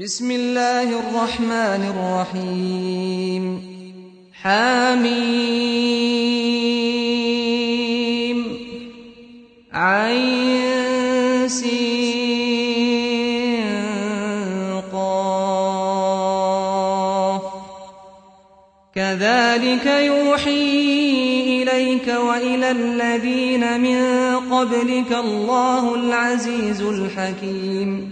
بسم الله الرحمن الرحيم. حميم. عين كذلك يوحي إليك وإلى الذين من قبلك الله العزيز الحكيم.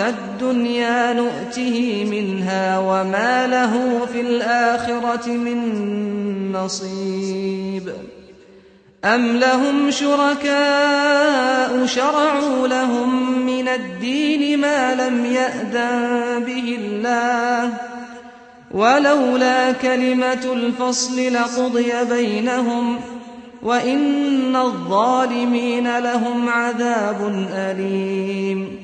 الدنيا نؤته منها وما له في الآخرة من نصيب أم لهم شركاء شرعوا لهم من الدين ما لم يأذن به الله ولولا كلمة الفصل لقضي بينهم وإن الظالمين لهم عذاب أليم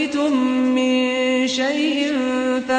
شيء